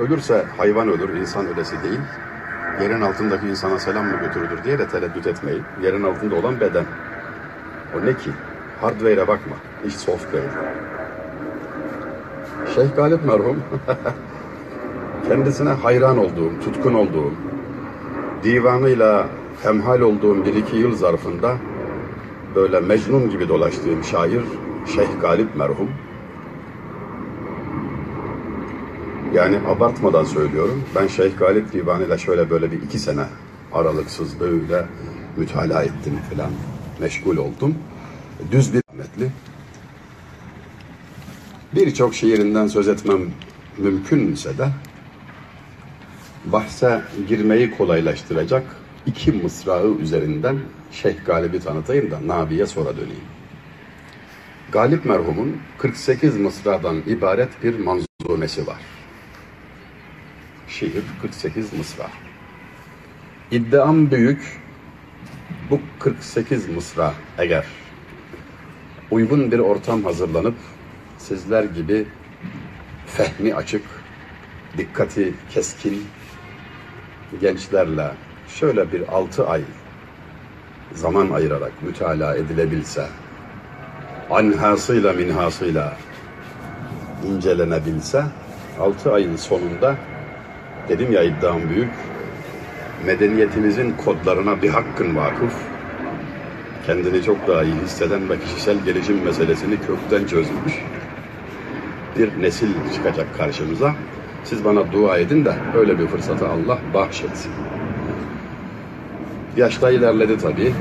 Ölürse hayvan ölür, insan ölesi değil. Yerin altındaki insana selam mı götürülür diye de tereddüt etmeyin. Yerin altında olan beden. O ne ki? Hardware'e bakma. İş software. Şeyh Galip merhum kendisine hayran olduğum, tutkun olduğum, divanıyla hemhal olduğum bir iki yıl zarfında böyle Mecnun gibi dolaştığım şair Şeyh Galip merhum Yani abartmadan söylüyorum. Ben Şeyh Galip Divanı'yla şöyle böyle bir iki sene aralıksız böyle mütalaa ettim filan. Meşgul oldum. Düz bir rahmetli. Birçok şiirinden söz etmem mümkünse de bahse girmeyi kolaylaştıracak iki mısrağı üzerinden Şeyh Galip'i tanıtayım da Nabi'ye sonra döneyim. Galip merhumun 48 mısradan ibaret bir manzumesi var şiir 48 mısra. İddiam büyük. Bu 48 mısra eğer uygun bir ortam hazırlanıp sizler gibi fehmi açık, dikkati keskin gençlerle şöyle bir altı ay zaman ayırarak mütalaa edilebilse, anhasıyla minhasıyla incelenebilse, altı ayın sonunda Dedim ya iddiam büyük. Medeniyetimizin kodlarına bir hakkın vakıf. Kendini çok daha iyi hisseden ve kişisel gelişim meselesini kökten çözmüş. Bir nesil çıkacak karşımıza. Siz bana dua edin de öyle bir fırsatı Allah bahşetsin. Yaşta ilerledi tabii.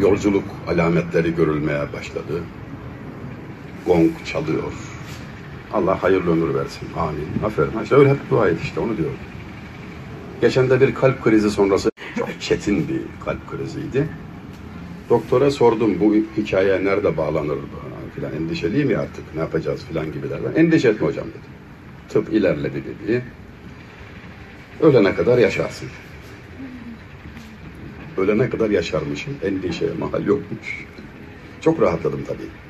Yolculuk alametleri görülmeye başladı. Gong çalıyor Allah hayırlı ömür versin. Amin. Aferin. İşte öyle hep dua et işte onu diyorum. Geçen de bir kalp krizi sonrası çok çetin bir kalp kriziydi. Doktora sordum bu hikaye nerede bağlanır filan endişeliyim ya artık ne yapacağız filan gibilerden. Endişe etme hocam dedi. Tıp ilerledi dedi. Ölene kadar yaşarsın. Ölene kadar yaşarmışım. Endişeye mahal yokmuş. Çok rahatladım tabii.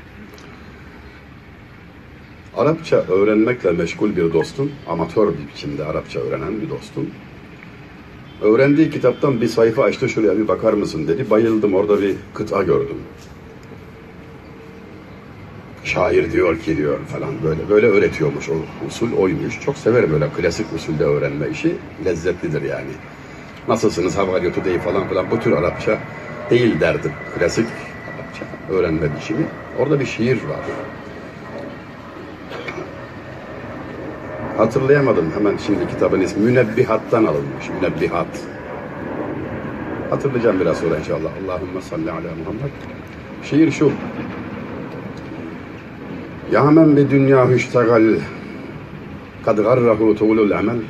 Arapça öğrenmekle meşgul bir dostum, amatör bir biçimde Arapça öğrenen bir dostum. Öğrendiği kitaptan bir sayfa açtı şuraya bir bakar mısın dedi. Bayıldım orada bir kıta gördüm. Şair diyor ki diyor falan böyle böyle öğretiyormuş o usul oymuş. Çok severim böyle klasik usulde öğrenme işi. Lezzetlidir yani. Nasılsınız hava are today falan filan bu tür Arapça değil derdim. Klasik Arapça öğrenme biçimi. Orada bir şiir var. Hatırlayamadım hemen şimdi kitabın ismi. Münebbihat'tan alınmış. Münebbihat. Hatırlayacağım biraz sonra inşallah. Allahümme salli ala Muhammed. Şiir şu. Ya men bi dünya hüştegal kad garrahu tuğlul emel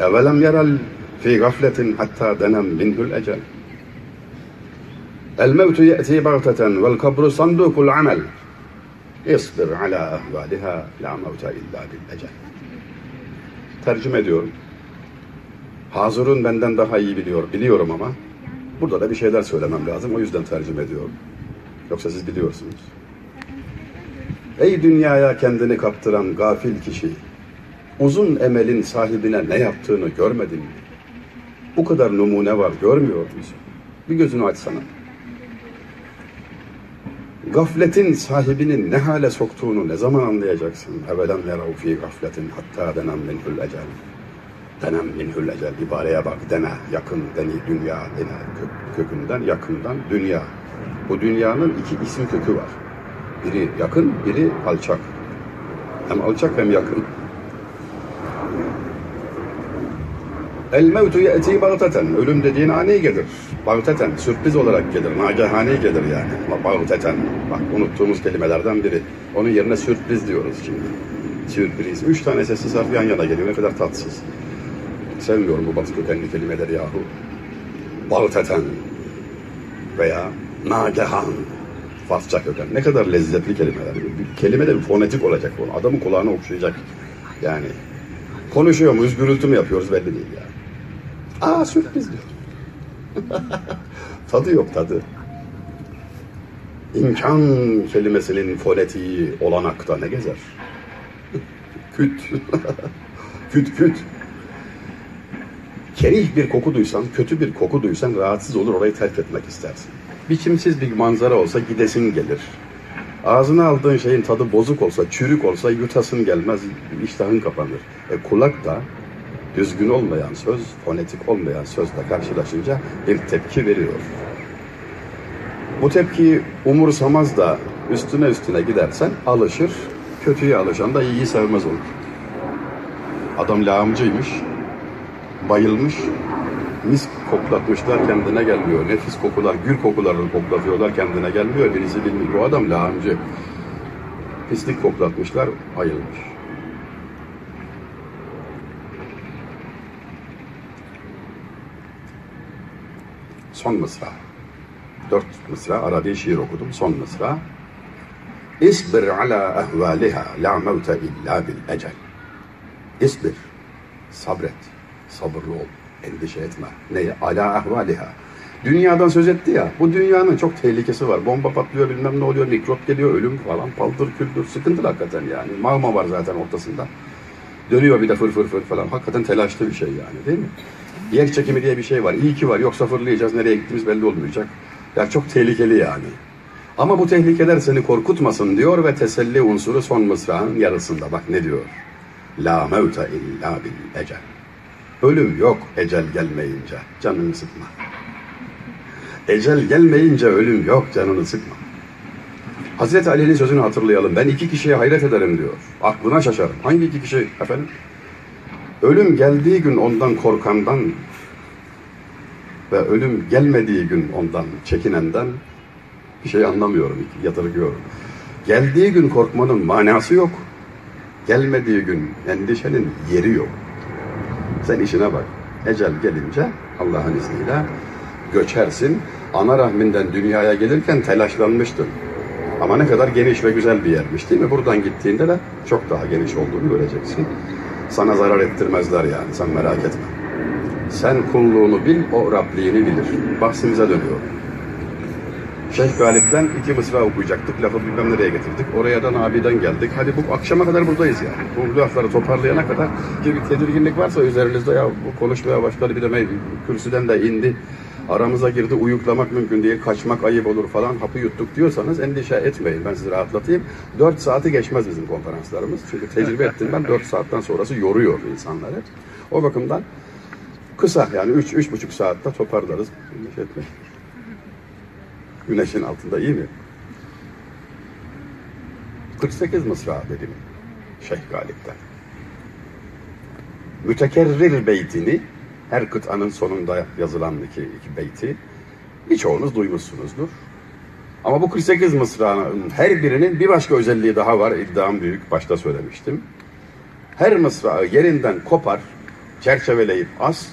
evelem yerel fi gafletin hatta denem minhul ecel el mevtu ye'ti bagteten vel kabru sandukul amel İsbir ala ahvaliha la mevte illa bil. Tercüme ediyorum. Hazırun benden daha iyi biliyor. Biliyorum ama burada da bir şeyler söylemem lazım. O yüzden tercüme ediyorum. Yoksa siz biliyorsunuz. Ey dünyaya kendini kaptıran gafil kişi, uzun emelin sahibine ne yaptığını görmedin mi? Bu kadar numune var görmüyor musun? Bir gözünü açsana gafletin sahibinin ne hale soktuğunu ne zaman anlayacaksın? Evvelem yerav fi gafletin hatta denem minhul ecel. Denem minhul ecel. İbareye bak dene yakın deni dünya dene kökünden yakından dünya. Bu dünyanın iki isim kökü var. Biri yakın, biri alçak. Hem alçak hem yakın. El mevtu ye'ti bagteten. Ölüm dediğin ani gelir. Bagteten, sürpriz olarak gelir. Nagahani gelir yani. Bagteten. Bak unuttuğumuz kelimelerden biri. Onun yerine sürpriz diyoruz şimdi. Sürpriz. Üç tane sessiz harf yan yana geliyor. Ne kadar tatsız. Sevmiyorum bu batı kökenli kelimeleri yahu. Bagteten veya nagehan. Farsça köken. Ne kadar lezzetli kelimeler. Kelime de bir fonetik olacak. Adamın kulağına okşayacak. Yani konuşuyor muyuz, gürültü mü yapıyoruz belli değil yani. Aa sürpriz diyor. tadı yok tadı. İmkan kelimesinin fonetiği olanakta ne gezer? küt. küt küt. Kerih bir koku duysan, kötü bir koku duysan rahatsız olur orayı terk etmek istersin. Biçimsiz bir manzara olsa gidesin gelir. Ağzına aldığın şeyin tadı bozuk olsa, çürük olsa yutasın gelmez, iştahın kapanır. E kulak da düzgün olmayan söz, fonetik olmayan sözle karşılaşınca bir tepki veriyor. Bu tepkiyi umursamaz da üstüne üstüne gidersen alışır, kötüye alışan da iyiyi sevmez olur. Adam lağımcıymış, bayılmış, mis koklatmışlar kendine gelmiyor. Nefis kokular, gül kokularını koklatıyorlar kendine gelmiyor. Birisi bilmiş bu adam lağımcı. Pislik koklatmışlar, ayılmış. Son mısra. Dört mısra Arabi şiir okudum. Son mısra. İsbir ala ehvaliha la mevte illa bil ecel. İsbir. Sabret. Sabırlı ol. Endişe etme. Neye? Ala ehvaliha. Dünyadan söz etti ya. Bu dünyanın çok tehlikesi var. Bomba patlıyor bilmem ne oluyor. Mikrop geliyor. Ölüm falan. Paldır küldür. Sıkıntılı hakikaten yani. Magma var zaten ortasında. Dönüyor bir de fır fır fır falan. Hakikaten telaşlı bir şey yani değil mi? Yer çekimi diye bir şey var. İyi ki var. Yoksa fırlayacağız. Nereye gittiğimiz belli olmayacak. Ya çok tehlikeli yani. Ama bu tehlikeler seni korkutmasın diyor ve teselli unsuru son mısrağın yarısında. Bak ne diyor? La mevte illa bil ecel. Ölüm yok ecel gelmeyince. Canını sıkma. Ecel gelmeyince ölüm yok canını sıkma. Hazreti Ali'nin sözünü hatırlayalım. Ben iki kişiye hayret ederim diyor. Aklına şaşarım. Hangi iki kişi efendim? Ölüm geldiği gün ondan korkandan ve ölüm gelmediği gün ondan çekinenden bir şey anlamıyorum, yadırgıyorum. Geldiği gün korkmanın manası yok. Gelmediği gün endişenin yeri yok. Sen işine bak. Ecel gelince Allah'ın izniyle göçersin. Ana rahminden dünyaya gelirken telaşlanmıştın. Ama ne kadar geniş ve güzel bir yermiş değil mi? Buradan gittiğinde de çok daha geniş olduğunu göreceksin. Sana zarar ettirmezler yani sen merak etme. Sen kulluğunu bil, o Rabliğini bilir. Bahsimize dönüyor. Şeyh Galip'ten iki mısra okuyacaktık. Lafı bilmem nereye getirdik. Oraya da Nabi'den geldik. Hadi bu akşama kadar buradayız yani. Bu lafları toparlayana kadar ki bir tedirginlik varsa üzerinizde ya bu konuşmaya başladı bir de kürsüden de indi. Aramıza girdi uyuklamak mümkün değil, kaçmak ayıp olur falan hapı yuttuk diyorsanız endişe etmeyin. Ben sizi rahatlatayım. Dört saati geçmez bizim konferanslarımız. Çünkü tecrübe ettim ben dört saatten sonrası yoruyor insanları. O bakımdan kısa yani üç, üç buçuk saatte toparlarız. Endişe etmeyin. Güneşin altında iyi mi? 48 mısra dedim Şeyh Galip'ten. Mütekerrir beytini her kıtanın sonunda yazılan iki, iki beyti birçoğunuz duymuşsunuzdur. Ama bu 48 mısranın her birinin bir başka özelliği daha var. İddiam büyük. Başta söylemiştim. Her mısrağı yerinden kopar, çerçeveleyip as,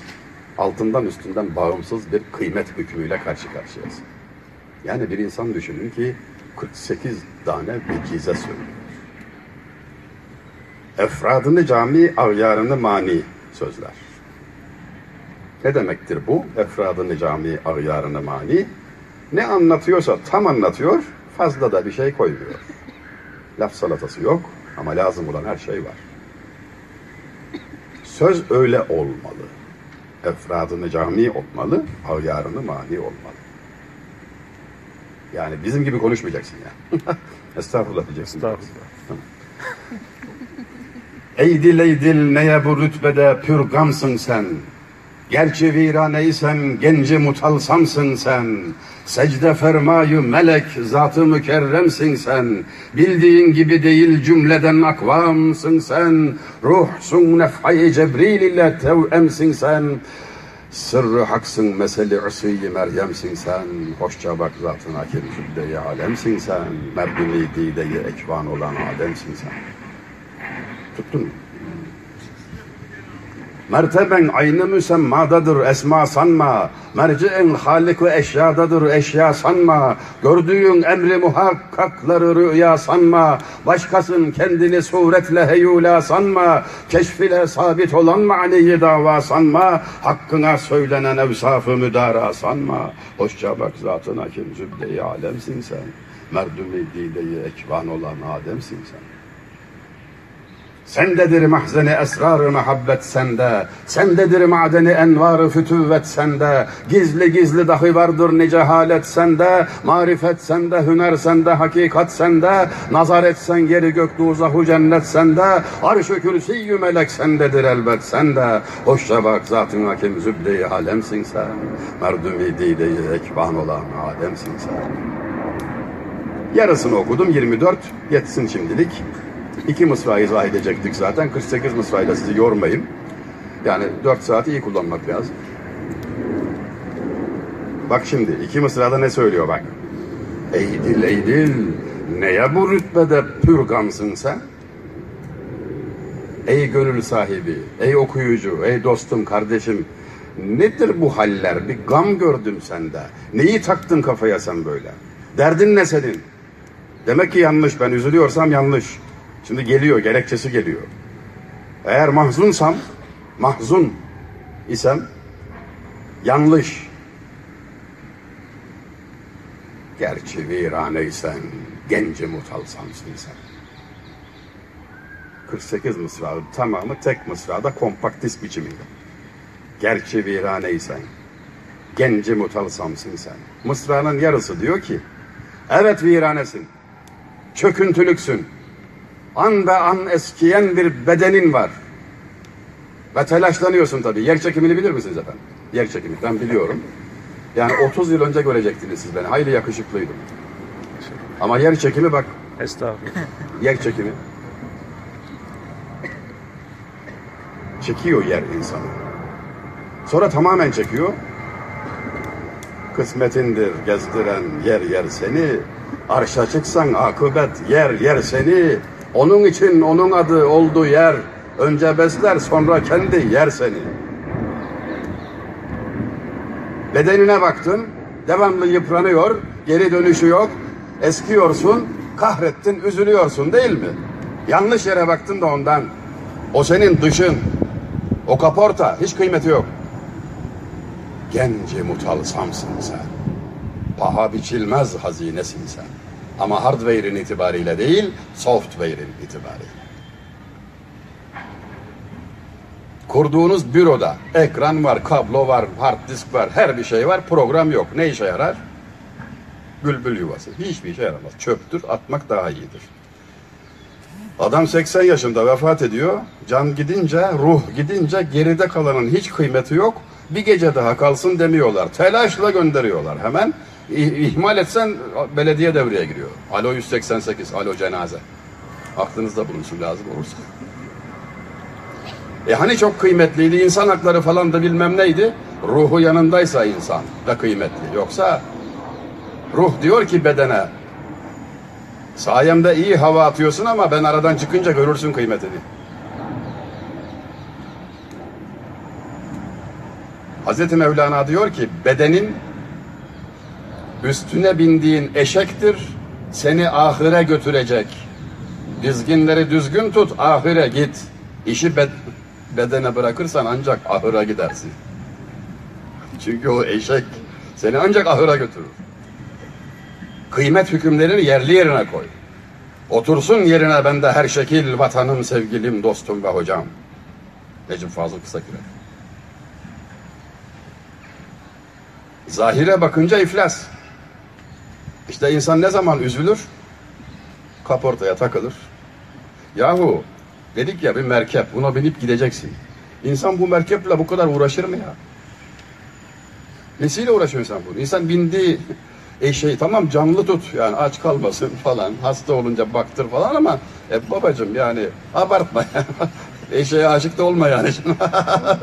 altından üstünden bağımsız bir kıymet hükmüyle karşı karşıyasın. Yani bir insan düşünün ki 48 tane vecize söylüyor. Efradını cami, avyarını mani sözler. Ne demektir bu? Efradını cami, avyarını mani. Ne anlatıyorsa tam anlatıyor, fazla da bir şey koymuyor. Laf salatası yok ama lazım olan her şey var. Söz öyle olmalı. Efradını cami olmalı, avyarını mani olmalı. Yani bizim gibi konuşmayacaksın ya. Estağfurullah diyeceksin. Estağfurullah. Tamam. Eydil eydil neye bu rütbede pürgamsın sen. Gerçi viraneysen genci mutalsamsın sen. Secde fermayı melek zatı mükerremsin sen. Bildiğin gibi değil cümleden akvamsın sen. Ruhsun nefhayı cebril ile tevemsin sen. Sırrı haksın meseli üsüyyi Meryem'sin sen. Hoşça bak zatın hakim zübde alemsin sen. Merdumi dideyi ekvan olan Adem'sin sen. Tuttun mu? Merteben aynı müsemmadadır esma sanma. Merci'in halik ve eşyadadır eşya sanma. Gördüğün emri muhakkakları rüya sanma. Başkasın kendini suretle heyula sanma. Keşfile sabit olan maniyi dava sanma. Hakkına söylenen evsafı müdara sanma. Hoşça bak zatına kim zübde-i alemsin sen. Merdumi dideyi ekvan olan Adem'sin sen. Sendedir mahzeni esrar-ı muhabbet sende. Sendedir madeni envar-ı fütüvvet sende. Gizli gizli dahi vardır nice halet sende. Marifet sende, hüner sende, hakikat sende. Nazar etsen yeri gök dozahu cennet sende. Arş-ı kürsiyyü melek sendedir elbet sende. Hoşça bak zatın hakim zübde-i alemsin sen. Merdumi dideyi ekvan olan Adem'sin sen. Yarısını okudum 24 yetsin şimdilik. İki mısra izah edecektik zaten. 48 mısrayla sizi yormayayım. Yani 4 saati iyi kullanmak lazım. Bak şimdi iki mısrada ne söylüyor bak. Ey dil ey dil neye bu rütbede pürgamsın sen? Ey gönül sahibi, ey okuyucu, ey dostum, kardeşim. Nedir bu haller? Bir gam gördüm sende. Neyi taktın kafaya sen böyle? Derdin ne senin? Demek ki yanlış. Ben üzülüyorsam yanlış. Şimdi geliyor, gerekçesi geliyor. Eğer mahzunsam, mahzun isem yanlış. Gerçi viraneysen, genci mutalsamsın sen. 48 mısra tamamı tek mısrada kompakt disk biçiminde. Gerçi viraneysen, genci mutalsamsın sen. Mısranın yarısı diyor ki, evet viranesin, çöküntülüksün, an be an eskiyen bir bedenin var. Ve telaşlanıyorsun tabii. Yer çekimini bilir misiniz efendim? Yer çekimi. Ben biliyorum. Yani 30 yıl önce görecektiniz siz beni. Hayli yakışıklıydım. Ama yer çekimi bak. Estağfurullah. Yer çekimi. Çekiyor yer insanı. Sonra tamamen çekiyor. Kısmetindir gezdiren yer yer seni. Arşa çıksan akıbet yer yer seni. Onun için onun adı olduğu yer. Önce besler sonra kendi yer seni. Bedenine baktın, devamlı yıpranıyor, geri dönüşü yok. Eskiyorsun, kahrettin, üzülüyorsun değil mi? Yanlış yere baktın da ondan. O senin dışın. O kaporta, hiç kıymeti yok. Genci mutalsamsın sen. Paha biçilmez hazinesin sen. Ama hardware'in itibariyle değil, software'in itibariyle. Kurduğunuz büroda ekran var, kablo var, hard disk var, her bir şey var, program yok. Ne işe yarar? Bülbül yuvası. Hiçbir işe yaramaz. Çöptür, atmak daha iyidir. Adam 80 yaşında vefat ediyor. Can gidince, ruh gidince geride kalanın hiç kıymeti yok. Bir gece daha kalsın demiyorlar. Telaşla gönderiyorlar hemen. İhmal etsen belediye devreye giriyor. Alo 188, alo cenaze. Aklınızda bulunsun lazım olursa. E hani çok kıymetliydi, insan hakları falan da bilmem neydi. Ruhu yanındaysa insan da kıymetli. Yoksa ruh diyor ki bedene, sayemde iyi hava atıyorsun ama ben aradan çıkınca görürsün kıymetini. Hazreti Mevlana diyor ki bedenin üstüne bindiğin eşektir seni ahire götürecek. Dizginleri düzgün tut ahire git. İşi bed- bedene bırakırsan ancak ahıra gidersin. Çünkü o eşek seni ancak ahıra götürür. Kıymet hükümlerini yerli yerine koy. Otursun yerine bende her şekil vatanım, sevgilim, dostum ve hocam. Necip Fazıl Kısakürek. Zahire bakınca iflas. İşte insan ne zaman üzülür? Kaportaya takılır. Yahu dedik ya bir merkep buna binip gideceksin. İnsan bu merkeple bu kadar uğraşır mı ya? Nesiyle uğraşıyor insan bunu? İnsan bindiği eşeği tamam canlı tut yani aç kalmasın falan hasta olunca baktır falan ama e, babacım yani abartma eşeğe aşık da olma yani.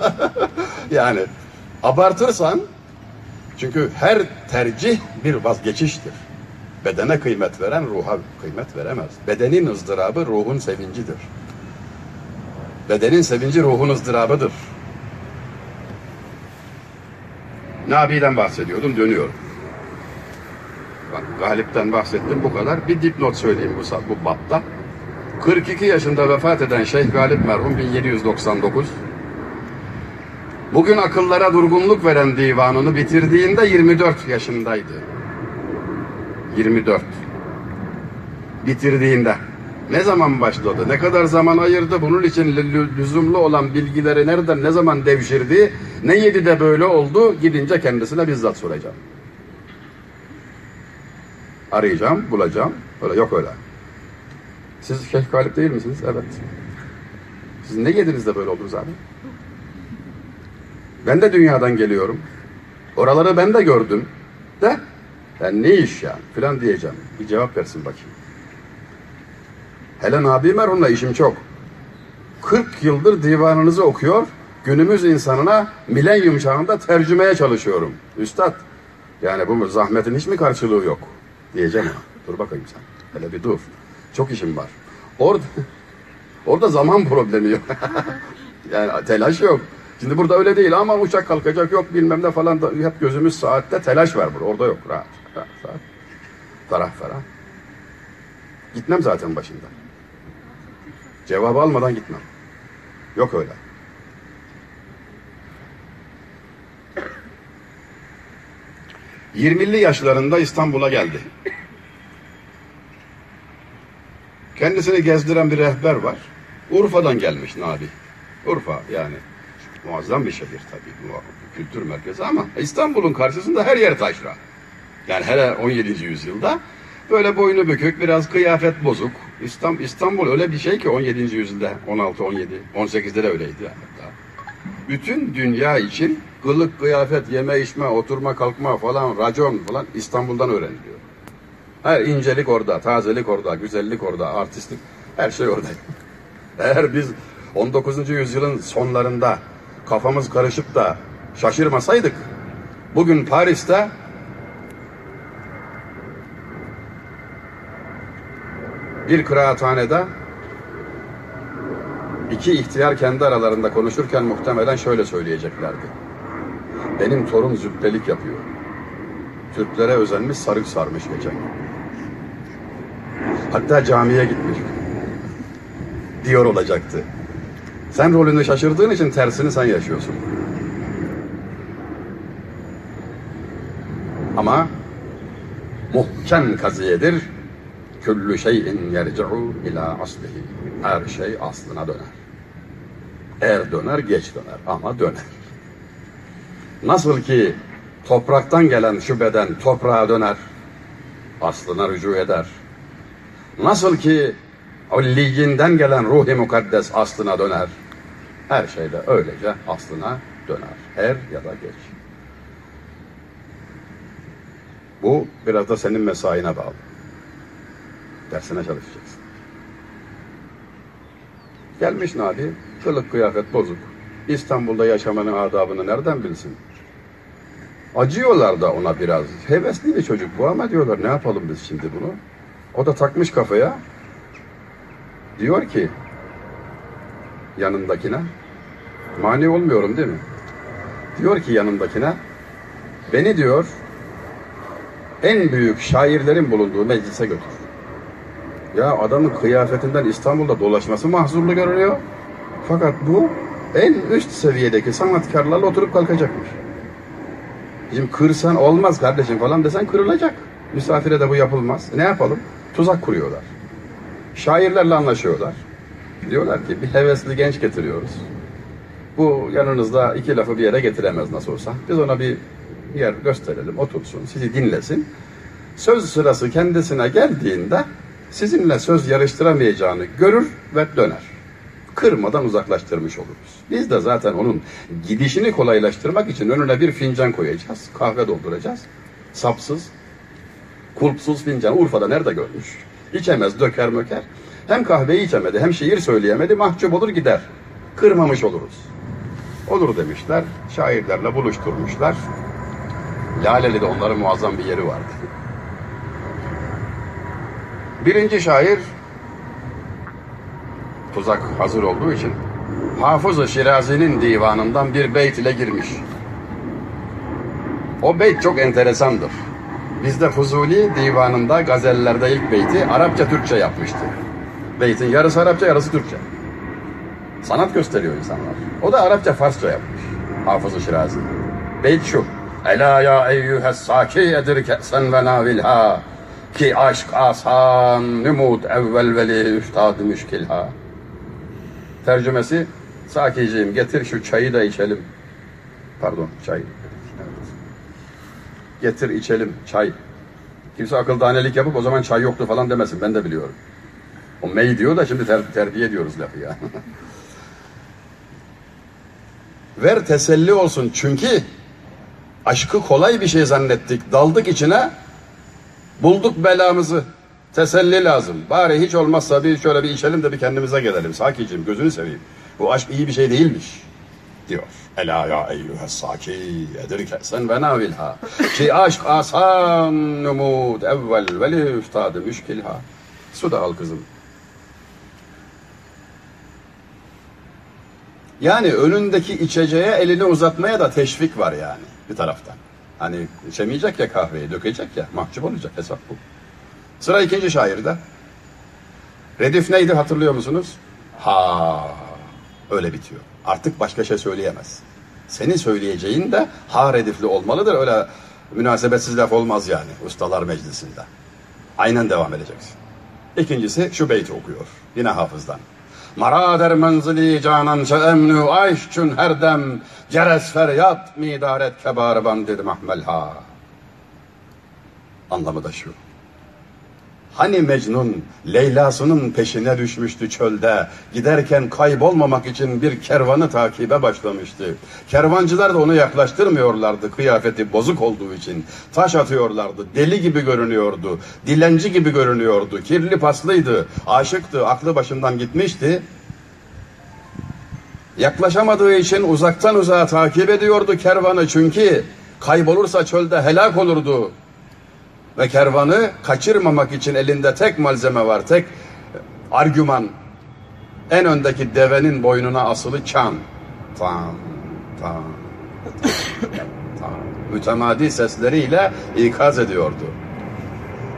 yani abartırsan çünkü her tercih bir vazgeçiştir. Bedene kıymet veren ruha kıymet veremez. Bedenin ızdırabı ruhun sevincidir. Bedenin sevinci ruhun ızdırabıdır. Nabi'den bahsediyordum, dönüyorum. Bak, Galip'ten bahsettim bu kadar. Bir dipnot söyleyeyim bu, bu bapta. 42 yaşında vefat eden Şeyh Galip merhum 1799. Bugün akıllara durgunluk veren divanını bitirdiğinde 24 yaşındaydı. 24. bitirdiğinde ne zaman başladı, ne kadar zaman ayırdı, bunun için lüzumlu olan bilgileri nereden, ne zaman devşirdi, ne yedi de böyle oldu, gidince kendisine bizzat soracağım. Arayacağım, bulacağım. Öyle yok öyle. Siz Şeyh Galip değil misiniz? Evet. Siz ne yediniz de böyle oldunuz abi? Ben de dünyadan geliyorum. Oraları ben de gördüm. De ben ne iş ya filan diyeceğim. Bir cevap versin bakayım. Hele Nabi merhumla işim çok. 40 yıldır divanınızı okuyor, günümüz insanına milenyum çağında tercümeye çalışıyorum. Üstad, yani bu zahmetin hiç mi karşılığı yok? Diyeceğim ona. Dur bakayım sen. Hele bir dur. Çok işim var. Orada orada zaman problemi yok. yani telaş yok. Şimdi burada öyle değil ama uçak kalkacak yok bilmem ne falan da hep gözümüz saatte telaş var burada. Orada yok rahat. Rahat, ferah. Gitmem zaten başında. Cevabı almadan gitmem. Yok öyle. Yirmili yaşlarında İstanbul'a geldi. Kendisini gezdiren bir rehber var. Urfa'dan gelmiş Nabi. Urfa yani muazzam bir şehir tabii. Kültür merkezi ama İstanbul'un karşısında her yer taşra. Yani hele 17. yüzyılda böyle boynu bükük, biraz kıyafet bozuk. İstanbul, İstanbul öyle bir şey ki 17. yüzyılda 16, 17, 18'de de öyleydi. Hatta. Bütün dünya için kılık, kıyafet, yeme, içme, oturma, kalkma falan, racon falan İstanbul'dan öğreniliyor. Her incelik orada, tazelik orada, güzellik orada, artistlik her şey orada. Eğer biz 19. yüzyılın sonlarında kafamız karışıp da şaşırmasaydık bugün Paris'te bir kıraathanede iki ihtiyar kendi aralarında konuşurken muhtemelen şöyle söyleyeceklerdi. Benim torun züppelik yapıyor. Türklere özenmiş sarık sarmış geçen Hatta camiye gitmiş. Diyor olacaktı. Sen rolünü şaşırdığın için tersini sen yaşıyorsun. Ama muhkem kaziyedir. Küllü şeyin yerci'u ila aslihi. Her şey aslına döner. Er döner, geç döner ama döner. Nasıl ki topraktan gelen şu beden toprağa döner, aslına rücu eder. Nasıl ki Ulliyinden gelen ruhi mukaddes aslına döner. Her şeyde öylece aslına döner. Er ya da geç. Bu biraz da senin mesaine bağlı. Dersine çalışacaksın. Gelmiş Nabi, kılık kıyafet bozuk. İstanbul'da yaşamanın adabını nereden bilsin? Acıyorlar da ona biraz. Hevesli bir çocuk bu ama diyorlar ne yapalım biz şimdi bunu? O da takmış kafaya. Diyor ki yanındakine mani olmuyorum değil mi? Diyor ki yanındakine beni diyor en büyük şairlerin bulunduğu meclise götür. Ya adamın kıyafetinden İstanbul'da dolaşması mahzurlu görünüyor. Fakat bu en üst seviyedeki sanatkarlarla oturup kalkacakmış. Şimdi kırsan olmaz kardeşim falan desen kırılacak. Misafire de bu yapılmaz. Ne yapalım? Tuzak kuruyorlar. Şairlerle anlaşıyorlar. Diyorlar ki bir hevesli genç getiriyoruz. Bu yanınızda iki lafı bir yere getiremez nasıl olsa. Biz ona bir yer gösterelim, otursun, sizi dinlesin. Söz sırası kendisine geldiğinde sizinle söz yarıştıramayacağını görür ve döner. Kırmadan uzaklaştırmış oluruz. Biz de zaten onun gidişini kolaylaştırmak için önüne bir fincan koyacağız. Kahve dolduracağız. Sapsız, kulpsuz fincan. Urfa'da nerede görmüş? İçemez, döker möker. Hem kahveyi içemedi, hem şiir söyleyemedi, mahcup olur gider. Kırmamış oluruz. Olur demişler, şairlerle buluşturmuşlar. Laleli'de onların muazzam bir yeri vardı. Birinci şair tuzak hazır olduğu için Hafız-ı Şirazi'nin divanından bir beyt ile girmiş. O beyt çok enteresandır. Bizde Fuzuli divanında gazellerde ilk beyti Arapça Türkçe yapmıştı. Beytin yarısı Arapça yarısı Türkçe. Sanat gösteriyor insanlar. O da Arapça Farsça yapmış. Hafız-ı Şirazi. Beyt şu. Ela ya eyyühes saki edir ke'sen ve navilha. Ki aşk asan, numut evvel veli üstad müşkil ha. Tercümesi, Sakiciğim getir şu çayı da içelim. Pardon, çay. Getir içelim, çay. Kimse akıl danelik yapıp o zaman çay yoktu falan demesin, ben de biliyorum. O mey diyor da şimdi ter, terbiye ediyoruz lafı ya. Ver teselli olsun çünkü aşkı kolay bir şey zannettik. Daldık içine bulduk belamızı. Teselli lazım. Bari hiç olmazsa bir şöyle bir içelim de bir kendimize gelelim. Sakicim gözünü seveyim. Bu aşk iyi bir şey değilmiş diyor. Ela ya eyyühes saki edirke sen ve navilha. Ki aşk asan numud evvel veli üstadı müşkilha. Su da al kızım. Yani önündeki içeceğe elini uzatmaya da teşvik var yani bir taraftan. Hani içemeyecek ya kahveyi, dökecek ya, mahcup olacak hesap bu. Sıra ikinci şairde. Redif neydi hatırlıyor musunuz? Ha, öyle bitiyor. Artık başka şey söyleyemez. Senin söyleyeceğin de ha redifli olmalıdır. Öyle münasebetsiz laf olmaz yani ustalar meclisinde. Aynen devam edeceksin. İkincisi şu beyti okuyor. Yine hafızdan. Marader menzili canan çe emnu ayş çün her dem ceres feryat midaret kebar bandir mahmelha. Anlamı da şu. Hani Mecnun Leyla'sının peşine düşmüştü çölde. Giderken kaybolmamak için bir kervanı takibe başlamıştı. Kervancılar da onu yaklaştırmıyorlardı kıyafeti bozuk olduğu için. Taş atıyorlardı. Deli gibi görünüyordu. Dilenci gibi görünüyordu. Kirli paslıydı. Aşıktı. Aklı başından gitmişti. Yaklaşamadığı için uzaktan uzağa takip ediyordu kervanı çünkü kaybolursa çölde helak olurdu ve kervanı kaçırmamak için elinde tek malzeme var, tek argüman. En öndeki devenin boynuna asılı çan. Tam, tam, tam. Mütemadi sesleriyle ikaz ediyordu.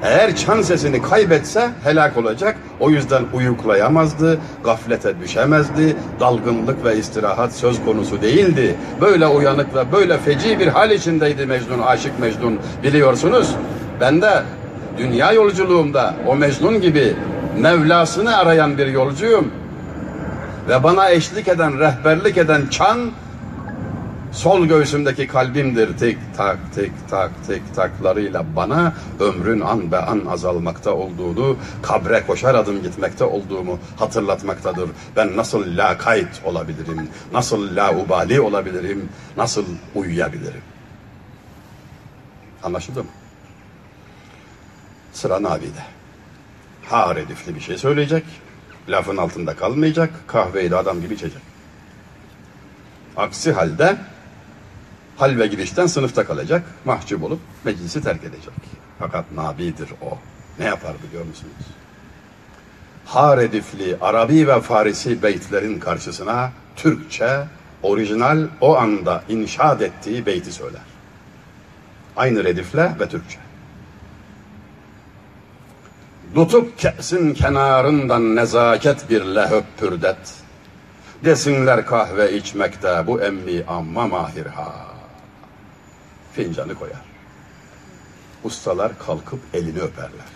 Eğer çan sesini kaybetse helak olacak. O yüzden uyuklayamazdı, gaflete düşemezdi. Dalgınlık ve istirahat söz konusu değildi. Böyle uyanık ve böyle feci bir hal içindeydi Mecnun, aşık Mecnun biliyorsunuz. Ben de dünya yolculuğumda o Mecnun gibi Mevlasını arayan bir yolcuyum. Ve bana eşlik eden, rehberlik eden çan sol göğsümdeki kalbimdir. Tik tak tik tak tik taklarıyla bana ömrün an be an azalmakta olduğunu, kabre koşar adım gitmekte olduğumu hatırlatmaktadır. Ben nasıl lakayt olabilirim, nasıl laubali olabilirim, nasıl uyuyabilirim? Anlaşıldı mı? Sıra Navi'de. Ha redifli bir şey söyleyecek. Lafın altında kalmayacak. Kahveyi de adam gibi içecek. Aksi halde hal ve girişten sınıfta kalacak. Mahcup olup meclisi terk edecek. Fakat Nabi'dir o. Ne yapar biliyor musunuz? Ha redifli Arabi ve Farisi beytlerin karşısına Türkçe orijinal o anda inşaat ettiği beyti söyler. Aynı redifle ve Türkçe. Tutup kesin kenarından nezaket bir lehöp pürdet. Desinler kahve içmekte bu emmi amma mahir ha. Fincanı koyar. Ustalar kalkıp elini öperler.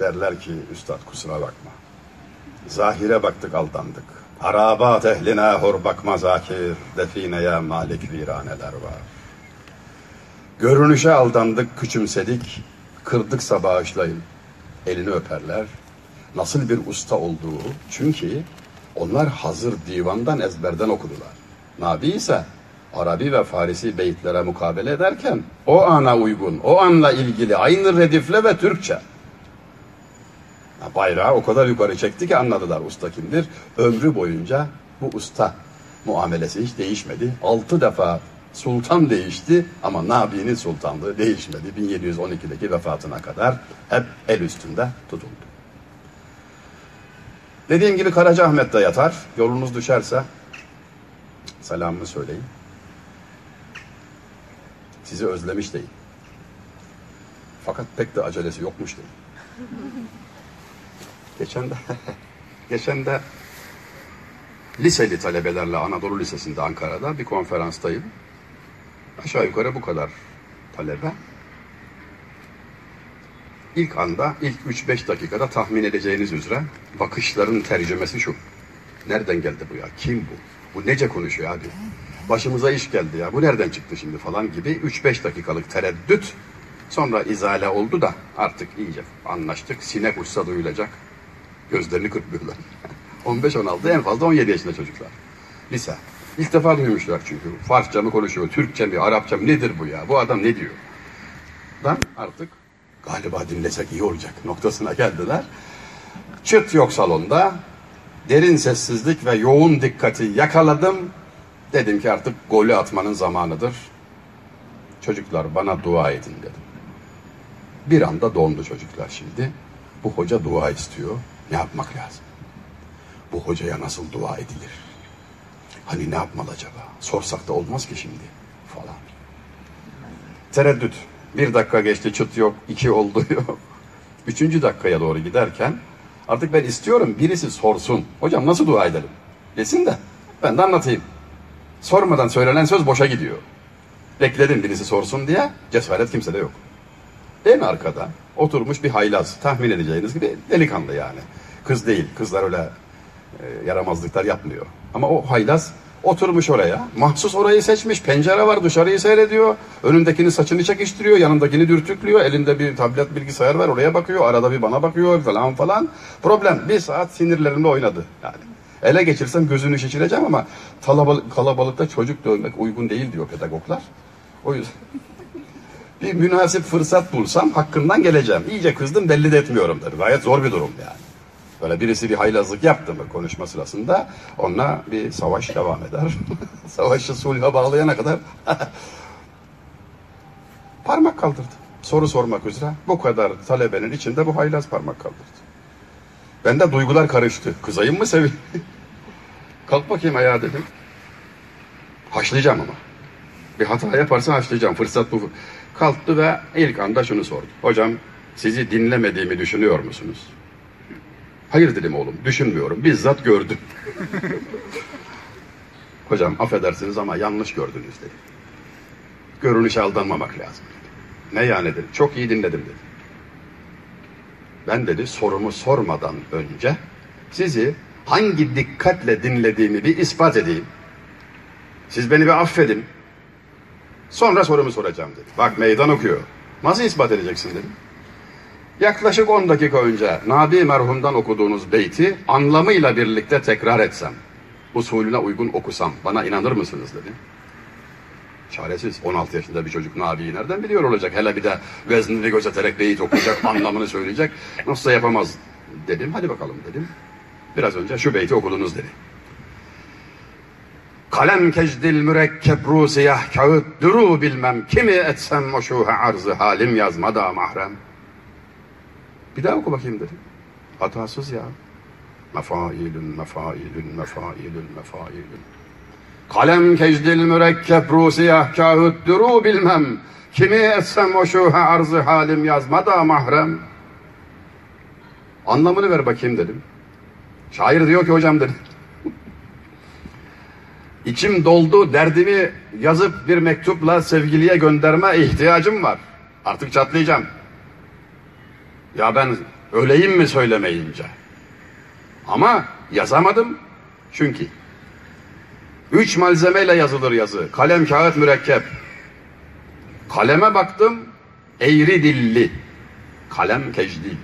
Derler ki üstad kusura bakma. Zahire baktık aldandık. Arabat ehline hor bakma zakir. Defineye malik viraneler var. Görünüşe aldandık, küçümsedik. Kırdıksa bağışlayın elini öperler. Nasıl bir usta olduğu çünkü onlar hazır divandan ezberden okudular. Nabi ise Arabi ve Farisi beyitlere mukabele ederken o ana uygun, o anla ilgili aynı redifle ve Türkçe. Bayrağı o kadar yukarı çekti ki anladılar usta kimdir. Ömrü boyunca bu usta muamelesi hiç değişmedi. Altı defa sultan değişti ama Nabi'nin sultanlığı değişmedi. 1712'deki vefatına kadar hep el üstünde tutuldu. Dediğim gibi Karacaahmet'te yatar. Yolunuz düşerse selamımı söyleyin. Sizi özlemiş değil. Fakat pek de acelesi yokmuş değil. Geçen de geçen de liseli talebelerle Anadolu Lisesi'nde Ankara'da bir konferanstayım. Aşağı yukarı bu kadar talebe. İlk anda, ilk 3-5 dakikada tahmin edeceğiniz üzere bakışların tercümesi şu. Nereden geldi bu ya? Kim bu? Bu nece konuşuyor abi? Başımıza iş geldi ya. Bu nereden çıktı şimdi falan gibi 3-5 dakikalık tereddüt. Sonra izale oldu da artık iyice anlaştık. Sinek uçsa duyulacak. Gözlerini kırpmıyorlar. 15-16 en fazla 17 yaşında çocuklar. Lise. İlk defa duymuşlar çünkü. Farsça mı konuşuyor, Türkçe mi, Arapça mı nedir bu ya? Bu adam ne diyor? Dan artık galiba dinlesek iyi olacak noktasına geldiler. Çıt yok salonda. Derin sessizlik ve yoğun dikkati yakaladım. Dedim ki artık golü atmanın zamanıdır. Çocuklar bana dua edin dedim. Bir anda dondu çocuklar şimdi. Bu hoca dua istiyor. Ne yapmak lazım? Bu hocaya nasıl dua edilir? Hani ne yapmalı acaba? Sorsak da olmaz ki şimdi falan. Tereddüt. Bir dakika geçti çıt yok, iki oldu yok. Üçüncü dakikaya doğru giderken artık ben istiyorum birisi sorsun. Hocam nasıl dua edelim? Desin de ben de anlatayım. Sormadan söylenen söz boşa gidiyor. Bekledim birisi sorsun diye cesaret kimsede yok. En arkada oturmuş bir haylaz. Tahmin edeceğiniz gibi delikanlı yani. Kız değil. Kızlar öyle e, yaramazlıklar yapmıyor. Ama o haylaz oturmuş oraya. Mahsus orayı seçmiş. Pencere var dışarıyı seyrediyor. Önündekini saçını çekiştiriyor. Yanındakini dürtüklüyor. Elinde bir tablet bilgisayar var oraya bakıyor. Arada bir bana bakıyor falan falan. Problem bir saat sinirlerimle oynadı. Yani ele geçirsem gözünü şişireceğim ama kalabalık, kalabalıkta çocuk dövmek uygun değil diyor pedagoglar. O yüzden bir münasip fırsat bulsam hakkından geleceğim. İyice kızdım belli de etmiyorum dedi. Gayet zor bir durum yani. Böyle birisi bir haylazlık yaptı mı konuşma sırasında onunla bir savaş devam eder. Savaşı sulha bağlayana kadar parmak kaldırdı. Soru sormak üzere bu kadar talebenin içinde bu haylaz parmak kaldırdı. Bende duygular karıştı. Kızayım mı seveyim? Kalk bakayım ayağa dedim. Haşlayacağım ama. Bir hata yaparsa haşlayacağım. Fırsat bu. Kalktı ve ilk anda şunu sordu. Hocam sizi dinlemediğimi düşünüyor musunuz? Hayır dedim oğlum düşünmüyorum. Bizzat gördüm. Hocam affedersiniz ama yanlış gördünüz dedi. Görünüşe aldanmamak lazım dedi. Ne yani dedi. Çok iyi dinledim dedi. Ben dedi sorumu sormadan önce sizi hangi dikkatle dinlediğimi bir ispat edeyim. Siz beni bir affedin. Sonra sorumu soracağım dedi. Bak meydan okuyor. Nasıl ispat edeceksin dedim. Yaklaşık 10 dakika önce Nabi merhumdan okuduğunuz beyti anlamıyla birlikte tekrar etsem, usulüne uygun okusam bana inanır mısınız dedim. Çaresiz 16 yaşında bir çocuk Nabi'yi nereden biliyor olacak? Hele bir de veznini gözeterek beyit okuyacak, anlamını söyleyecek. Nasılsa yapamaz dedim. Hadi bakalım dedim. Biraz önce şu beyti okudunuz dedi. Kalem kecdil mürekkep ru siyah kağıt duru bilmem kimi etsem o şuhe arzı halim yazmada mahrem. Bir daha oku bakayım dedim. Hatasız ya. Mefailün, mefailün, mefailün, mefailün. Kalem kecdil mürekkep ru siyah kağıt duru bilmem. Kimi etsem o şuhe arzı halim yazmada mahrem. Anlamını ver bakayım dedim. Şair diyor ki hocam dedim. İçim doldu derdimi yazıp bir mektupla sevgiliye gönderme ihtiyacım var. Artık çatlayacağım. Ya ben öleyim mi söylemeyince? Ama yazamadım çünkü. Üç malzemeyle yazılır yazı. Kalem, kağıt, mürekkep. Kaleme baktım, eğri dilli. Kalem kecdi.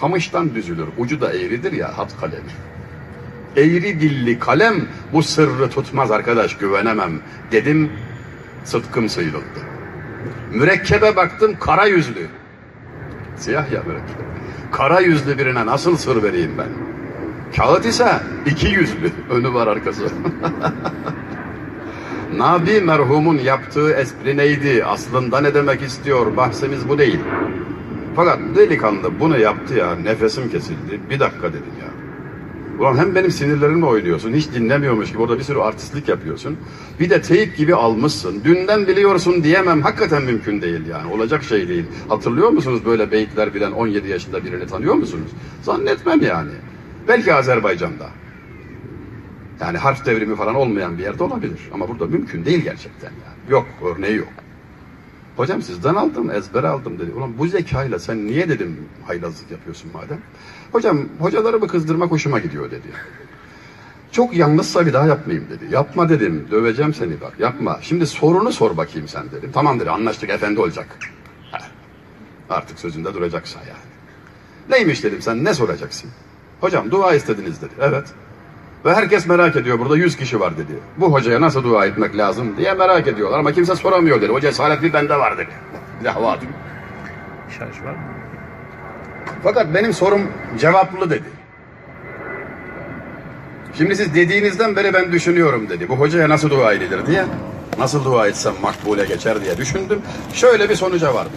Kamıştan düzülür, ucu da eğridir ya hat kalemi. Eğri dilli kalem bu sırrı tutmaz arkadaş güvenemem dedim sıtkım sıyrıldı. Mürekkebe baktım kara yüzlü. Siyah ya mürekkep. Kara yüzlü birine nasıl sır vereyim ben? Kağıt ise iki yüzlü. Önü var arkası. Nabi merhumun yaptığı espri neydi? Aslında ne demek istiyor? Bahsimiz bu değil. Fakat delikanlı bunu yaptı ya nefesim kesildi. Bir dakika dedim ya. Ulan hem benim sinirlerimle oynuyorsun, hiç dinlemiyormuş gibi orada bir sürü artistlik yapıyorsun. Bir de teyip gibi almışsın. Dünden biliyorsun diyemem hakikaten mümkün değil yani. Olacak şey değil. Hatırlıyor musunuz böyle beyitler bilen 17 yaşında birini tanıyor musunuz? Zannetmem yani. Belki Azerbaycan'da. Yani harf devrimi falan olmayan bir yerde olabilir. Ama burada mümkün değil gerçekten yani. Yok, örneği yok. Hocam sizden aldım, ezber aldım dedi. Ulan bu zekayla sen niye dedim haylazlık yapıyorsun madem. Hocam hocalarımı kızdırmak hoşuma gidiyor dedi. Çok yalnızsa bir daha yapmayayım dedi. Yapma dedim, döveceğim seni bak, yapma. Şimdi sorunu sor bakayım sen dedim. Tamam dedi, anlaştık efendi olacak. Artık sözünde duracaksa yani. Neymiş dedim sen, ne soracaksın? Hocam dua istediniz dedi. Evet. Ve herkes merak ediyor burada 100 kişi var dedi. Bu hocaya nasıl dua etmek lazım diye merak ediyorlar ama kimse soramıyor dedi. O cesaret bir bende var dedi. Bir hava atıyor. Şarj var mı? Fakat benim sorum cevaplı dedi. Şimdi siz dediğinizden beri ben düşünüyorum dedi. Bu hocaya nasıl dua edilir diye. Nasıl dua etsem makbule geçer diye düşündüm. Şöyle bir sonuca vardım.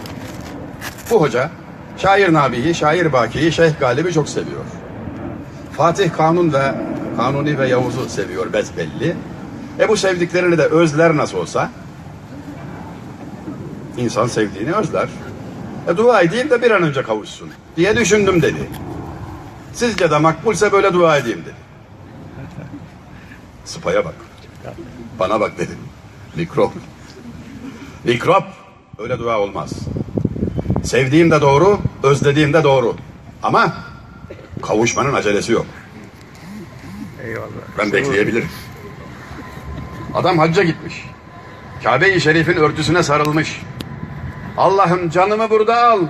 Bu hoca şair Nabi'yi, şair Baki'yi, Şeyh Galip'i çok seviyor. Fatih Kanun ve Kanuni ve Yavuz'u seviyor besbelli. E bu sevdiklerini de özler nasıl olsa. İnsan sevdiğini özler. E dua edeyim de bir an önce kavuşsun diye düşündüm dedi. Sizce de makbulse böyle dua edeyim dedi. Sıpaya bak. Bana bak dedim. Mikrop. Mikrop. Öyle dua olmaz. Sevdiğim de doğru, özlediğim de doğru. Ama kavuşmanın acelesi yok. Eyvallah. Ben bekleyebilirim. Adam hacca gitmiş. Kabe-i Şerif'in örtüsüne sarılmış. Allah'ım canımı burada al.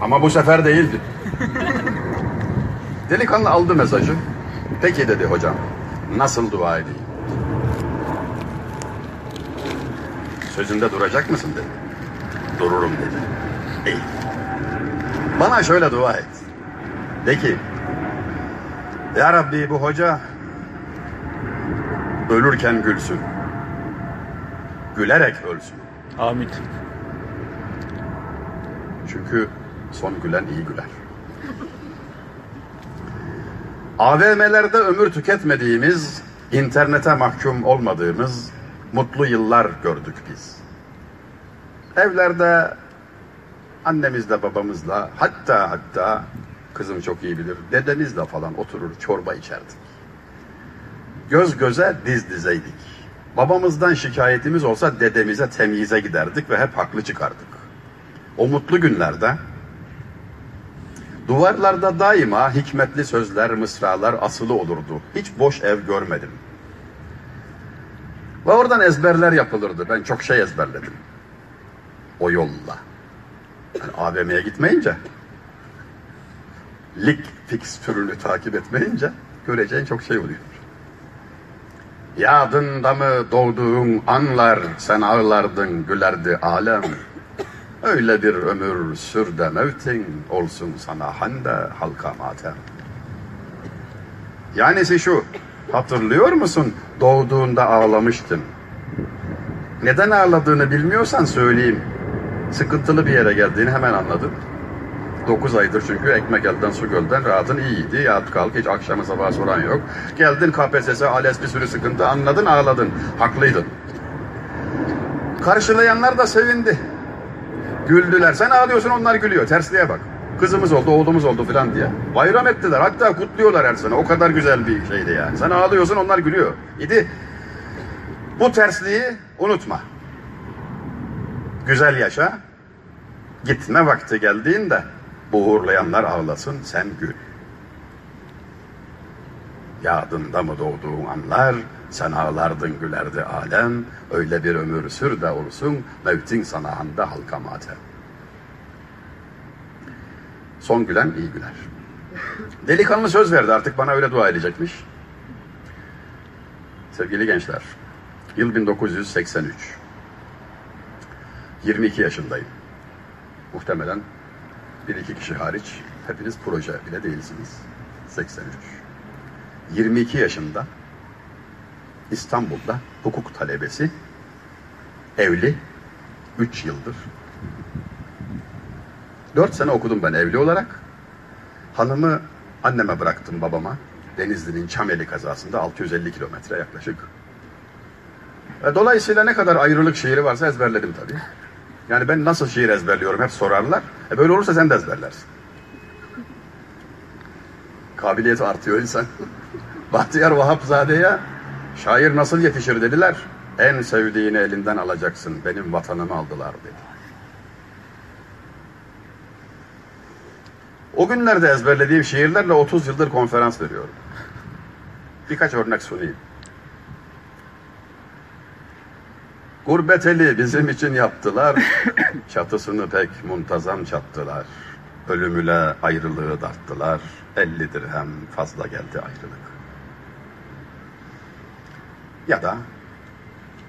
Ama bu sefer değildi. Delikanlı aldı mesajı. Peki dedi hocam. Nasıl dua edeyim? Sözünde duracak mısın dedi. Dururum dedi. İyi. Bana şöyle dua et. De ki Ya Rabbi bu hoca ölürken gülsün. Gülerek ölsün. Amin. Çünkü son gülen iyi güler. AVM'lerde ömür tüketmediğimiz, internete mahkum olmadığımız mutlu yıllar gördük biz. Evlerde annemizle babamızla hatta hatta kızım çok iyi bilir dedemizle falan oturur çorba içerdik. Göz göze diz dizeydik. Babamızdan şikayetimiz olsa dedemize temyize giderdik ve hep haklı çıkardık. O mutlu günlerde duvarlarda daima hikmetli sözler, mısralar asılı olurdu. Hiç boş ev görmedim. Ve oradan ezberler yapılırdı. Ben çok şey ezberledim. O yolla. Yani AVM'ye gitmeyince, lig fikstürünü takip etmeyince göreceğin çok şey oluyor. Yadında mı doğduğun anlar sen ağlardın gülerdi alem. Öyle bir ömür sür de mevtin olsun sana hande halka matem. Yanisi şu, hatırlıyor musun doğduğunda ağlamıştın. Neden ağladığını bilmiyorsan söyleyeyim. Sıkıntılı bir yere geldiğini hemen anladım. 9 aydır çünkü ekmek elden su gölden rahatın iyiydi. Yat kalk hiç akşamı sabah soran yok. Geldin KPSS, ALES bir sürü sıkıntı anladın ağladın. Haklıydın. Karşılayanlar da sevindi. Güldüler. Sen ağlıyorsun onlar gülüyor. Tersliğe bak. Kızımız oldu, oğlumuz oldu falan diye. Bayram ettiler. Hatta kutluyorlar her sene. O kadar güzel bir şeydi yani. Sen ağlıyorsun onlar gülüyor. İdi. Bu tersliği unutma. Güzel yaşa. Gitme vakti geldiğinde bu uğurlayanlar ağlasın sen gül. Yadında mı doğduğun anlar sen ağlardın gülerdi alem öyle bir ömür sür de olsun mevtin sana handa halka matem. Son gülen iyi güler. Delikanlı söz verdi artık bana öyle dua edecekmiş. Sevgili gençler, yıl 1983. 22 yaşındayım. Muhtemelen bir iki kişi hariç hepiniz proje bile değilsiniz. 83. 22 yaşında İstanbul'da hukuk talebesi evli 3 yıldır. 4 sene okudum ben evli olarak. Hanımı anneme bıraktım babama. Denizli'nin Çameli kazasında 650 kilometre yaklaşık. E, Dolayısıyla ne kadar ayrılık şiiri varsa ezberledim tabii. Yani ben nasıl şiir ezberliyorum hep sorarlar. E böyle olursa sen de ezberlersin. Kabiliyeti artıyor insan. Bahtiyar Vahapzade'ye Şair nasıl yetişir dediler. En sevdiğini elinden alacaksın. Benim vatanımı aldılar dedi. O günlerde ezberlediğim şiirlerle 30 yıldır konferans veriyorum. Birkaç örnek sunayım. Gurbet eli bizim için yaptılar, çatısını pek muntazam çattılar. Ölümüle ayrılığı darttılar, 50 dirhem fazla geldi ayrılık. Ya da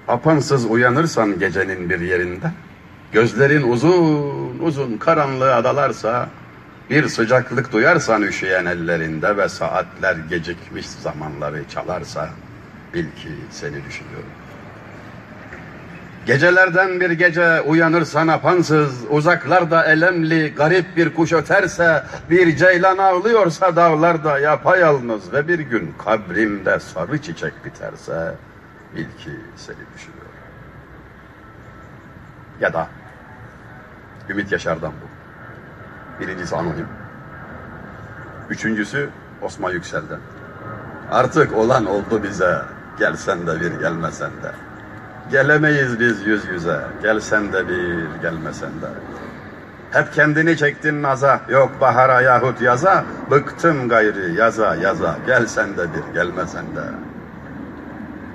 apansız uyanırsan gecenin bir yerinde, gözlerin uzun uzun karanlığa dalarsa, bir sıcaklık duyarsan üşüyen ellerinde ve saatler gecikmiş zamanları çalarsa, bil ki seni düşünüyorum. Gecelerden bir gece uyanırsan apansız, uzaklarda elemli, garip bir kuş öterse, bir ceylan ağlıyorsa dağlarda yapayalnız ve bir gün kabrimde sarı çiçek biterse, bil ki seni düşünüyorum. Ya da Ümit Yaşar'dan bu. Birincisi anonim. Üçüncüsü Osman Yüksel'den. Artık olan oldu bize, gelsen de bir gelmesen de. Gelemeyiz biz yüz yüze, gelsen de bir gelmesen de. Hep kendini çektin naza, yok bahara yahut yaza, bıktım gayri yaza yaza, gelsen de bir gelmesen de.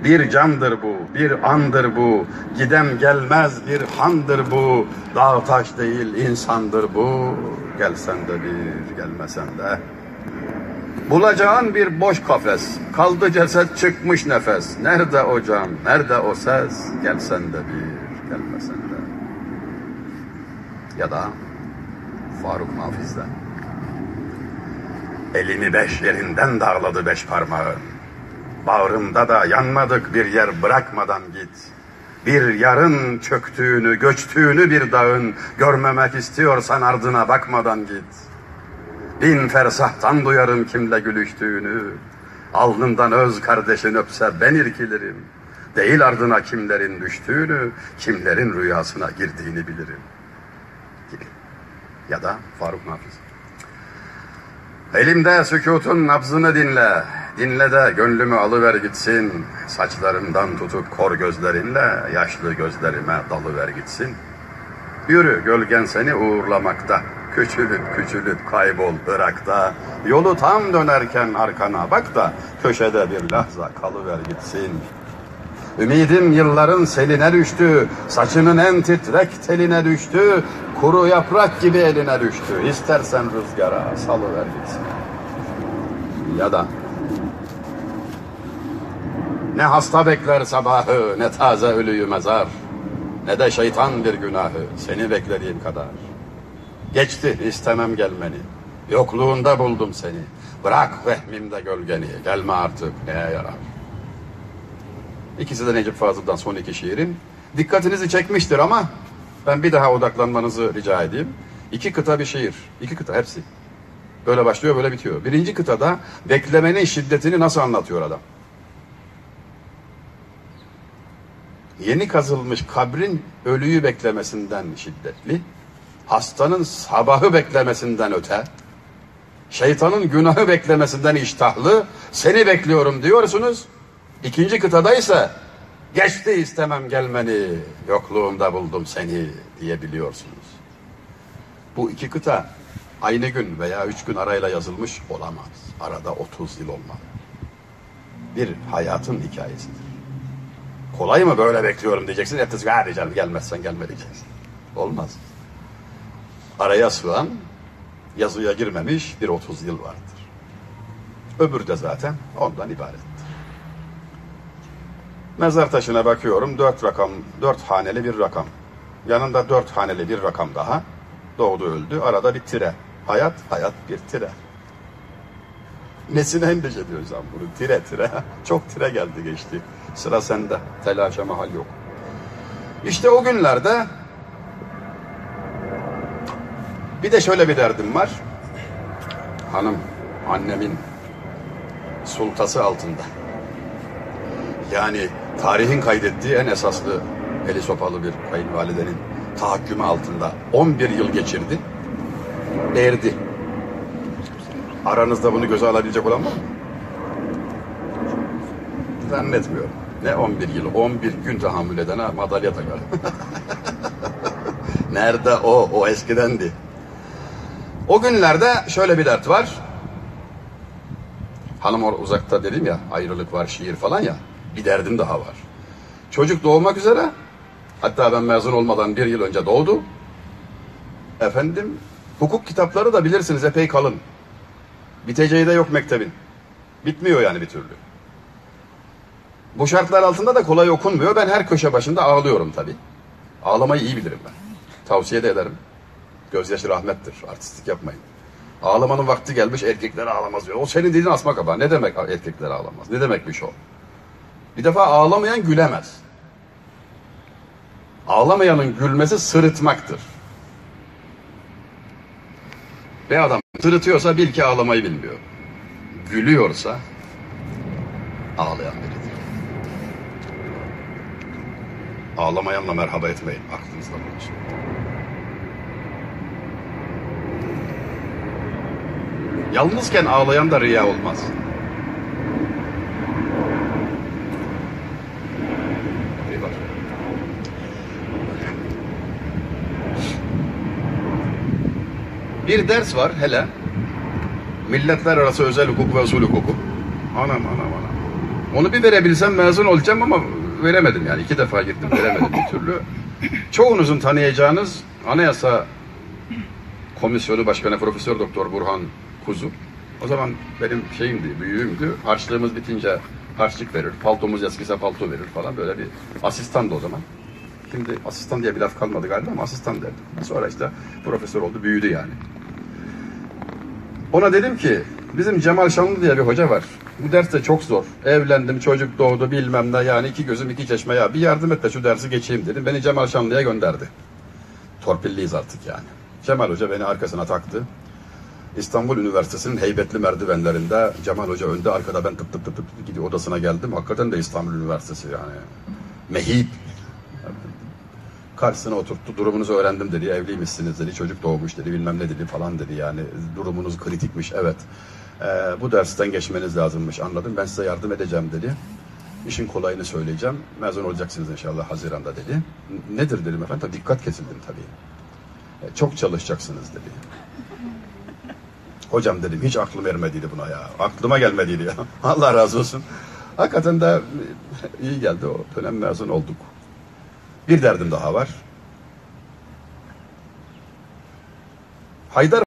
Bir candır bu, bir andır bu, gidem gelmez bir handır bu, dağ taş değil insandır bu, gelsen de bir gelmesen de. Bulacağın bir boş kafes, kaldı ceset çıkmış nefes. Nerede o can, nerede o ses, gelsen de bir, gelmesen de. Ya da Faruk Nafiz'den. Elini beş yerinden dağladı beş parmağın. Bağrımda da yanmadık bir yer bırakmadan git. Bir yarın çöktüğünü, göçtüğünü bir dağın görmemek istiyorsan ardına bakmadan git. Bin fersahtan duyarım kimle gülüştüğünü. Alnından öz kardeşin öpse ben irkilirim. Değil ardına kimlerin düştüğünü, kimlerin rüyasına girdiğini bilirim. Gibi. Ya da Faruk Nafiz. Elimde sükutun nabzını dinle. Dinle de gönlümü alıver gitsin. Saçlarımdan tutup kor gözlerinle yaşlı gözlerime dalıver gitsin. Yürü gölgen seni uğurlamakta. Küçülüp küçülüp kaybol Irak'ta. Yolu tam dönerken arkana bak da köşede bir lahza kalıver gitsin. Ümidim yılların seline düştü, saçının en titrek teline düştü, kuru yaprak gibi eline düştü. İstersen rüzgara salıver gitsin. Ya da ne hasta bekler sabahı, ne taze ölüyü mezar, ne de şeytan bir günahı seni beklediğim kadar. Geçti istemem gelmeni, yokluğunda buldum seni. Bırak vehmimde gölgeni, gelme artık neye yarar. İkisi de Necip Fazıl'dan son iki şiirin. Dikkatinizi çekmiştir ama ben bir daha odaklanmanızı rica edeyim. İki kıta bir şiir. iki kıta hepsi. Böyle başlıyor böyle bitiyor. Birinci kıtada beklemenin şiddetini nasıl anlatıyor adam. Yeni kazılmış kabrin ölüyü beklemesinden şiddetli. Hastanın sabahı beklemesinden öte. Şeytanın günahı beklemesinden iştahlı. Seni bekliyorum diyorsunuz. İkinci kıtada ise geçti istemem gelmeni, yokluğumda buldum seni diyebiliyorsunuz. Bu iki kıta aynı gün veya üç gün arayla yazılmış olamaz. Arada 30 yıl olmalı. Bir hayatın hikayesidir. Kolay mı böyle bekliyorum diyeceksin. Ertesi gün canım gelmezsen gelme diyeceksin. Olmaz. Araya sığan yazıya girmemiş bir 30 yıl vardır. Öbür de zaten ondan ibaret. Mezar taşına bakıyorum. Dört rakam, dört haneli bir rakam. Yanında dört haneli bir rakam daha. Doğdu öldü. Arada bir tire. Hayat, hayat bir tire. Nesine endişe ediyoruz lan bunu? Tire tire. Çok tire geldi geçti. Sıra sende. Telaşa mahal yok. İşte o günlerde bir de şöyle bir derdim var. Hanım, annemin sultası altında. Yani tarihin kaydettiği en esaslı eli sopalı bir kayınvalidenin tahakkümü altında 11 yıl geçirdi. Erdi. Aranızda bunu göze alabilecek olan var mı? Zannetmiyorum. Ne 11 yıl? 11 gün tahammül edene madalya takar. Nerede o? O eskidendi. O günlerde şöyle bir dert var. Hanım or uzakta dedim ya ayrılık var şiir falan ya. Bir derdim daha var. Çocuk doğmak üzere. Hatta ben mezun olmadan bir yıl önce doğdu. Efendim hukuk kitapları da bilirsiniz epey kalın. Biteceği de yok mektebin. Bitmiyor yani bir türlü. Bu şartlar altında da kolay okunmuyor. Ben her köşe başında ağlıyorum tabii. Ağlamayı iyi bilirim ben. Tavsiye de ederim. Gözyaşı rahmettir. Artistlik yapmayın. Ağlamanın vakti gelmiş erkekler ağlamaz diyor. O senin dediğin asma kabağı. Ne demek erkekler ağlamaz? Ne demekmiş o? Bir defa ağlamayan gülemez. Ağlamayanın gülmesi sırıtmaktır. Ve adam sırıtıyorsa bil ki ağlamayı bilmiyor. Gülüyorsa ağlayan biridir. Ağlamayanla merhaba etmeyin. Aklınızda bulunsun. Yalnızken ağlayan da riya olmaz. Bir ders var hele. Milletler arası özel hukuk ve usul hukuku. Anam anam anam. Onu bir verebilsem mezun olacağım ama veremedim yani. iki defa gittim veremedim bir türlü. Çoğunuzun tanıyacağınız anayasa komisyonu başkanı Profesör Doktor Burhan Kuzu. O zaman benim şeyimdi, büyüğümdü. Harçlığımız bitince harçlık verir. Paltomuz eskise palto verir falan. Böyle bir asistandı o zaman. Şimdi asistan diye bir laf kalmadı galiba ama asistan derdim. Sonra işte profesör oldu, büyüdü yani. Ona dedim ki bizim Cemal Şanlı diye bir hoca var. Bu ders de çok zor. Evlendim, çocuk doğdu bilmem ne yani iki gözüm iki çeşme ya. Bir yardım et de şu dersi geçeyim dedim. Beni Cemal Şanlı'ya gönderdi. Torpilliyiz artık yani. Cemal Hoca beni arkasına taktı. İstanbul Üniversitesi'nin heybetli merdivenlerinde Cemal Hoca önde arkada ben tıp tıp tıp tıp gidiyor odasına geldim. Hakikaten de İstanbul Üniversitesi yani. Mehip. Karşısına oturttu durumunuzu öğrendim dedi. Evliymişsiniz dedi. Çocuk doğmuş dedi. Bilmem ne dedi falan dedi yani. Durumunuz kritikmiş evet. Ee, bu dersten geçmeniz lazımmış anladım. Ben size yardım edeceğim dedi. İşin kolayını söyleyeceğim. Mezun olacaksınız inşallah Haziran'da dedi. "N- Nedir dedim efendim. Tabii dikkat kesildim tabii. "E, Çok çalışacaksınız dedi. Hocam dedim hiç aklım ermediydi buna ya. Aklıma gelmediydi ya. Allah razı olsun. Hakikaten de iyi geldi o dönem mezun olduk. Bir derdim daha var. Haydar